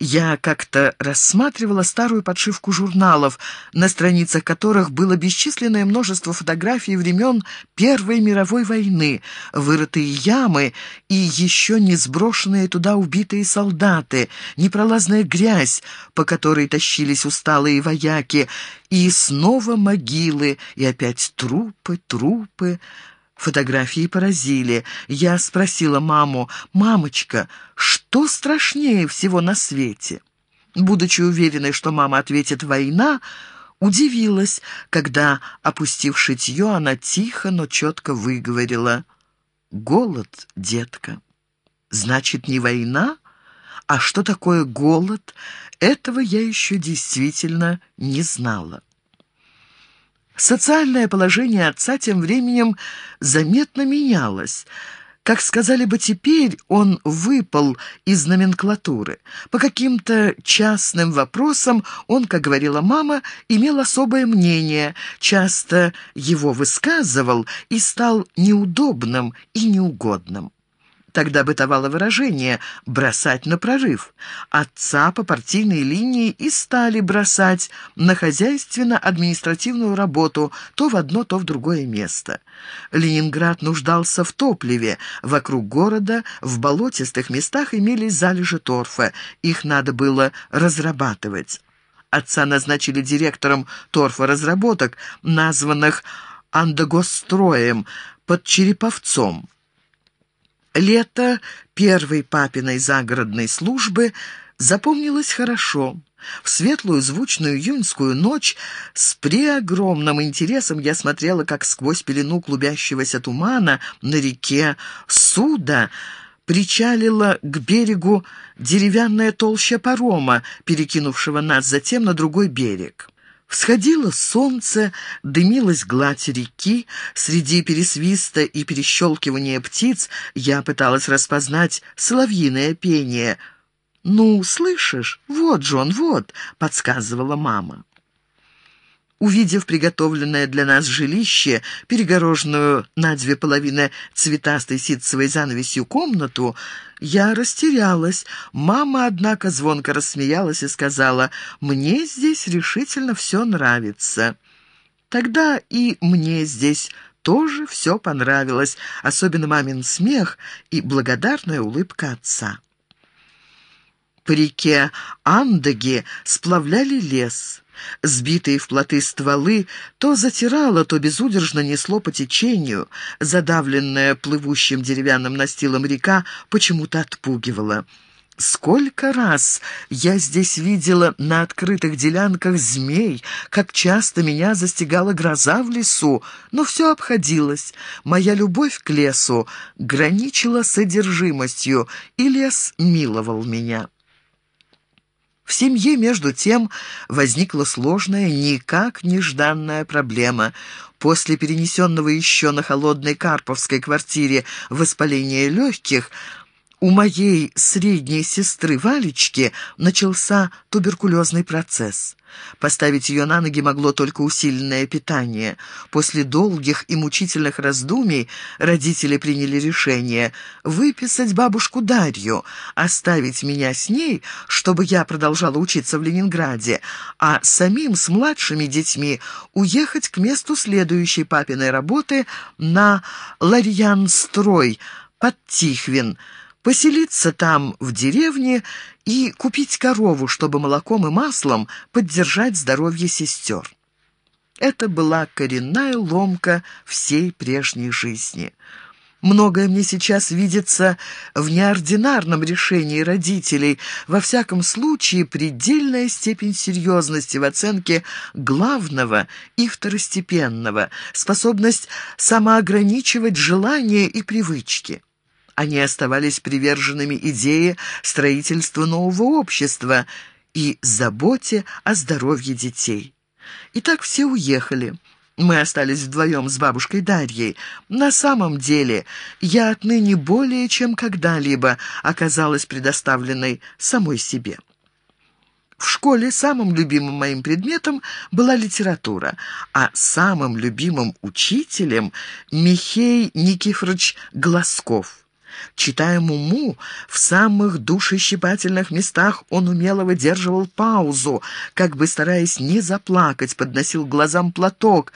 Я как-то рассматривала старую подшивку журналов, на страницах которых было бесчисленное множество фотографий времен Первой мировой войны, вырытые ямы и еще не сброшенные туда убитые солдаты, непролазная грязь, по которой тащились усталые вояки, и снова могилы, и опять трупы, трупы. Фотографии поразили. Я спросила маму, «Мамочка, что страшнее всего на свете?» Будучи уверенной, что мама ответит «война», удивилась, когда, опустив шитье, она тихо, но четко выговорила «Голод, детка». «Значит, не война?» А что такое голод, этого я еще действительно не знала. Социальное положение отца тем временем заметно менялось. Как сказали бы теперь, он выпал из номенклатуры. По каким-то частным вопросам он, как говорила мама, имел особое мнение, часто его высказывал и стал неудобным и неугодным. Тогда бытовало выражение «бросать на прорыв». Отца по партийной линии и стали бросать на хозяйственно-административную работу то в одно, то в другое место. Ленинград нуждался в топливе. Вокруг города в болотистых местах имелись залежи торфа. Их надо было разрабатывать. Отца назначили директором торфоразработок, названных «Андогостроем» под Череповцом. Лето первой папиной загородной службы запомнилось хорошо. В светлую звучную июньскую ночь с преогромным интересом я смотрела, как сквозь пелену клубящегося тумана на реке Суда причалила к берегу деревянная толща парома, перекинувшего нас затем на другой берег. Всходило солнце, дымилась гладь реки. Среди пересвиста и перещелкивания птиц я пыталась распознать соловьиное пение. «Ну, слышишь? Вот, Джон, вот!» — подсказывала мама. Увидев приготовленное для нас жилище, перегороженную на две половины цветастой ситцевой занавесью комнату, я растерялась. Мама, однако, звонко рассмеялась и сказала, «Мне здесь решительно все нравится». Тогда и мне здесь тоже все понравилось, особенно мамин смех и благодарная улыбка отца. По реке Андаги сплавляли лес. Сбитые в плоты стволы то затирало, то безудержно несло по течению. Задавленная плывущим деревянным настилом река почему-то отпугивала. Сколько раз я здесь видела на открытых делянках змей, как часто меня застигала гроза в лесу, но все обходилось. Моя любовь к лесу граничила содержимостью, и лес миловал меня. В семье, между тем, возникла сложная, никак нежданная проблема. После перенесенного еще на холодной Карповской квартире воспаления легких – у моей средней сестры Валечки начался туберкулезный процесс. Поставить ее на ноги могло только усиленное питание. После долгих и мучительных раздумий родители приняли решение выписать бабушку Дарью, оставить меня с ней, чтобы я продолжала учиться в Ленинграде, а самим с младшими детьми уехать к месту следующей папиной работы на Ларьян-строй под Тихвин, поселиться там, в деревне, и купить корову, чтобы молоком и маслом поддержать здоровье сестер. Это была коренная ломка всей прежней жизни. Многое мне сейчас видится в неординарном решении родителей, во всяком случае предельная степень серьезности в оценке главного и второстепенного, способность самоограничивать желания и привычки. Они оставались приверженными идее строительства нового общества и заботе о здоровье детей. И так все уехали. Мы остались вдвоем с бабушкой Дарьей. На самом деле, я отныне более чем когда-либо оказалась предоставленной самой себе. В школе самым любимым моим предметом была литература, а самым любимым учителем Михей Никифорович Глазков – Читая Муму, в самых душещипательных местах он умело выдерживал паузу, как бы стараясь не заплакать, подносил глазам платок,